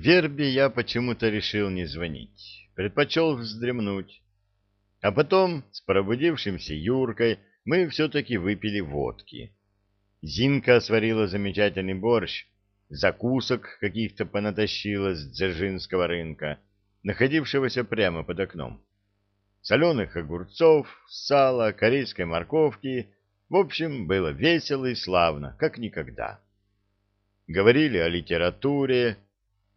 Вербе я почему-то решил не звонить, предпочел вздремнуть. А потом с пробудившимся Юркой мы все-таки выпили водки. Зинка сварила замечательный борщ, закусок каких-то понатащила с Дзержинского рынка, находившегося прямо под окном. Соленых огурцов, сала, корейской морковки. В общем, было весело и славно, как никогда. Говорили о литературе,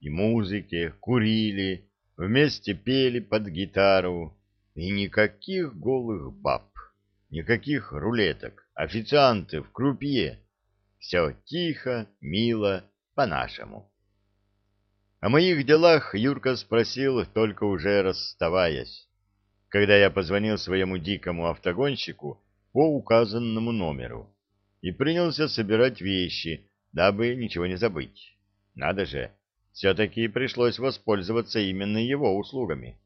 и музыке, курили, вместе пели под гитару, и никаких голых баб, никаких рулеток, официантов, крупье. Все тихо, мило, по-нашему. О моих делах Юрка спросил, только уже расставаясь, когда я позвонил своему дикому автогонщику по указанному номеру и принялся собирать вещи, дабы ничего не забыть. Надо же, все-таки пришлось воспользоваться именно его услугами.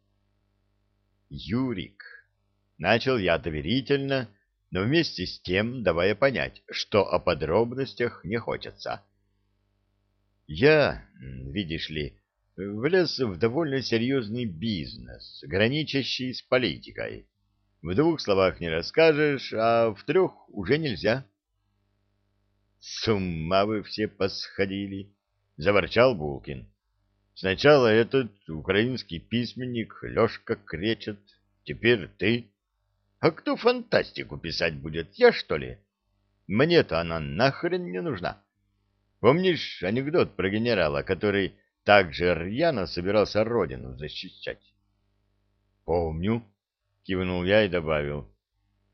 «Юрик», — начал я доверительно, но вместе с тем давая понять, что о подробностях не хочется. «Я, видишь ли, влез в довольно серьезный бизнес, граничащий с политикой. В двух словах не расскажешь, а в трех уже нельзя». «С ума вы все посходили!» — заворчал Булкин. «Сначала этот украинский письменник Лешка кречет, теперь ты. А кто фантастику писать будет, я что ли? Мне-то она нахрен не нужна. Помнишь анекдот про генерала, который так же рьяно собирался родину защищать?» «Помню», — кивнул я и добавил.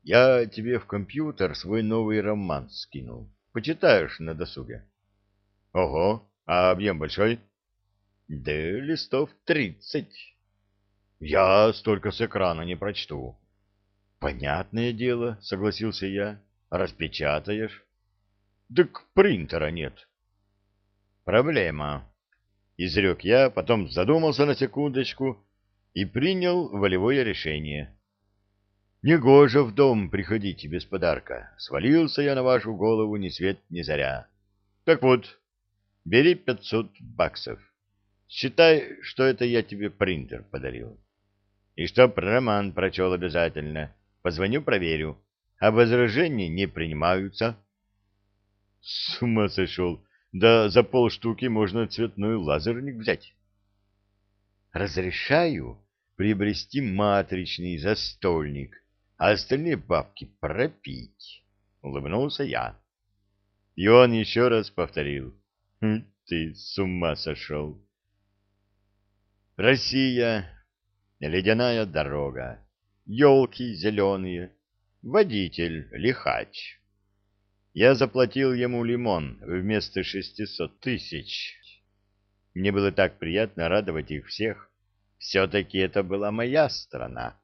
«Я тебе в компьютер свой новый роман скинул. Почитаешь на досуге». «Ого!» А объем большой? Да листов тридцать. Я столько с экрана не прочту. Понятное дело, согласился я. Распечатаешь? Так принтера нет. Проблема. Изрек я, потом задумался на секундочку и принял волевое решение. Негоже в дом приходите без подарка. Свалился я на вашу голову ни свет ни заря. Так вот, Бери пятьсот баксов. Считай, что это я тебе принтер подарил. И чтоб роман прочел обязательно. Позвоню, проверю. А возражения не принимаются. С ума сошел. Да за полштуки можно цветной лазерник взять. Разрешаю приобрести матричный застольник, а остальные бабки пропить. Улыбнулся я. И он еще раз повторил. Ты с ума сошел. Россия, ледяная дорога, елки зеленые, водитель лихач. Я заплатил ему лимон вместо шестисот тысяч. Мне было так приятно радовать их всех. Все-таки это была моя страна.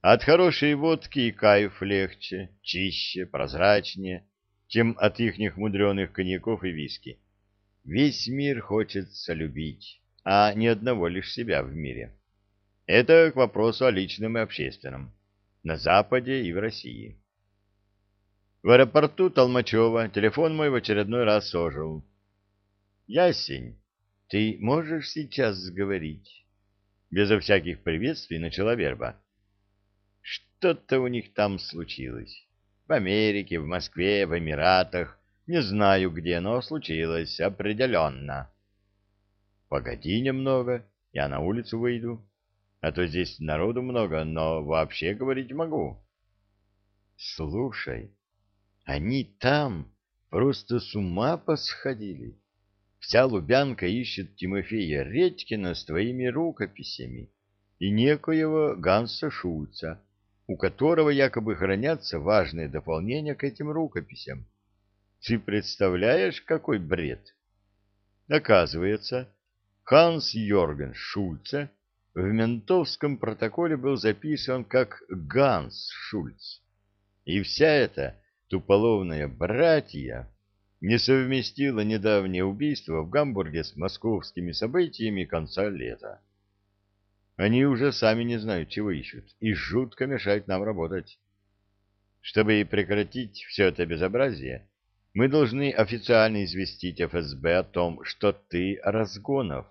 От хорошей водки и кайф легче, чище, прозрачнее, чем от ихних мудреных коньяков и виски. Весь мир хочется любить, а не одного лишь себя в мире. Это к вопросу о личном и общественном. На Западе и в России. В аэропорту Толмачева телефон мой в очередной раз ожил. «Ясень, ты можешь сейчас говорить?» Безо всяких приветствий начала верба. «Что-то у них там случилось. В Америке, в Москве, в Эмиратах. Не знаю где, но случилось определенно. Погоди немного, я на улицу выйду. А то здесь народу много, но вообще говорить могу. Слушай, они там просто с ума посходили. Вся Лубянка ищет Тимофея Редькина с твоими рукописями и некоего Ганса Шульца у которого якобы хранятся важные дополнения к этим рукописям. Ты представляешь, какой бред? Оказывается, Ханс Йорген Шульце в ментовском протоколе был записан как Ганс Шульц. И вся эта туполовная братья не совместила недавнее убийство в Гамбурге с московскими событиями конца лета. Они уже сами не знают, чего ищут, и жутко мешают нам работать. Чтобы прекратить все это безобразие, Мы должны официально известить ФСБ о том, что ты Разгонов,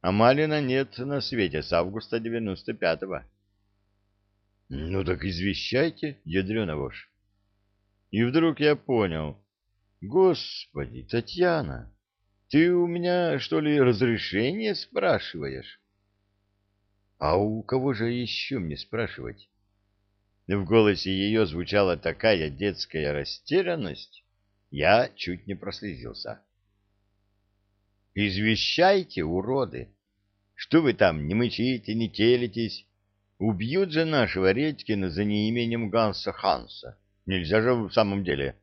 а Малина нет на свете с августа 95-го. Ну так извещайте, ядрёна вошь. И вдруг я понял. Господи, Татьяна, ты у меня, что ли, разрешение спрашиваешь? А у кого же еще мне спрашивать? В голосе ее звучала такая детская растерянность, я чуть не прослезился. «Извещайте, уроды! Что вы там не мычите, не телитесь? Убьют же нашего Редькина за неимением Ганса Ханса. Нельзя же в самом деле».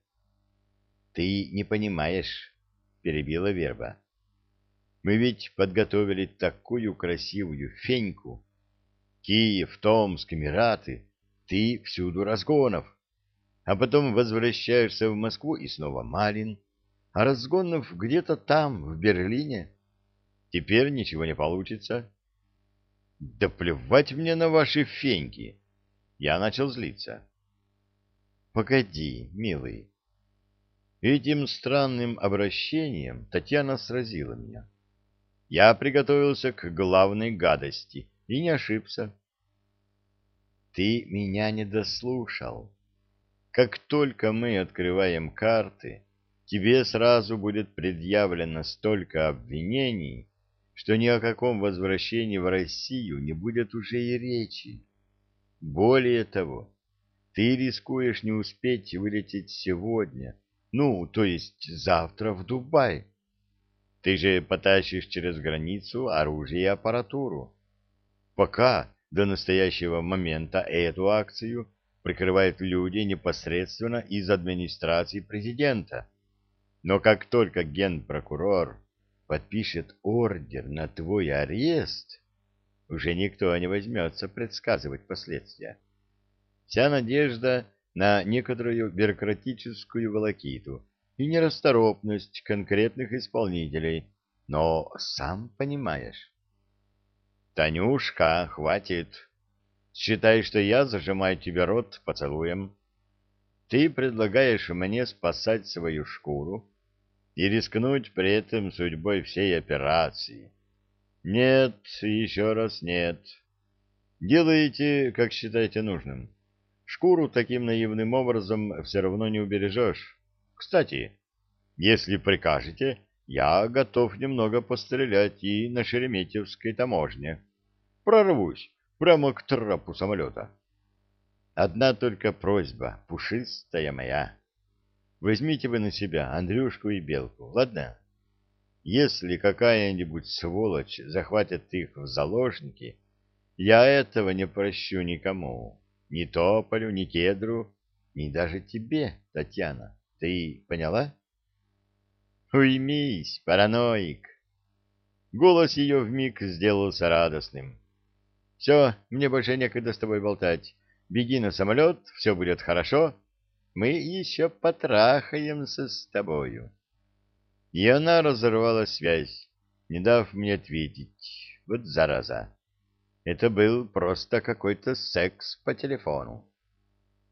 «Ты не понимаешь», — перебила Верба. «Мы ведь подготовили такую красивую феньку. Киев, Томск, Эмираты. Ты всюду разгонов. А потом возвращаешься в Москву и снова Малин. А разгонов где-то там, в Берлине. Теперь ничего не получится. Да плевать мне на ваши феньки. Я начал злиться. Погоди, милый. Этим странным обращением Татьяна сразила меня. Я приготовился к главной гадости и не ошибся. Ты меня не дослушал. Как только мы открываем карты, тебе сразу будет предъявлено столько обвинений, что ни о каком возвращении в Россию не будет уже и речи. Более того, ты рискуешь не успеть вылететь сегодня, ну, то есть завтра в Дубай. Ты же потащишь через границу оружие и аппаратуру. Пока до настоящего момента эту акцию прикрывают люди непосредственно из администрации президента. Но как только генпрокурор подпишет ордер на твой арест, уже никто не возьмется предсказывать последствия. Вся надежда на некоторую бюрократическую волокиту и нерасторопность конкретных исполнителей, но сам понимаешь. Танюшка, хватит. Считай, что я зажимаю тебе рот поцелуем. Ты предлагаешь мне спасать свою шкуру и рискнуть при этом судьбой всей операции. Нет, еще раз нет. Делайте, как считаете нужным. Шкуру таким наивным образом все равно не убережешь. Кстати, если прикажете, я готов немного пострелять и на Шереметьевской таможне. Прорвусь прямо к трапу самолета. Одна только просьба, пушистая моя. Возьмите вы на себя Андрюшку и Белку, ладно? Если какая-нибудь сволочь захватит их в заложники, я этого не прощу никому. Ни Тополю, ни Кедру, ни даже тебе, Татьяна. Ты поняла? Уймись, параноик. Голос ее вмиг сделался радостным. Все, мне больше некогда с тобой болтать. Беги на самолет, все будет хорошо. Мы еще потрахаемся с тобою. И она разорвала связь, не дав мне ответить. Вот зараза. Это был просто какой-то секс по телефону.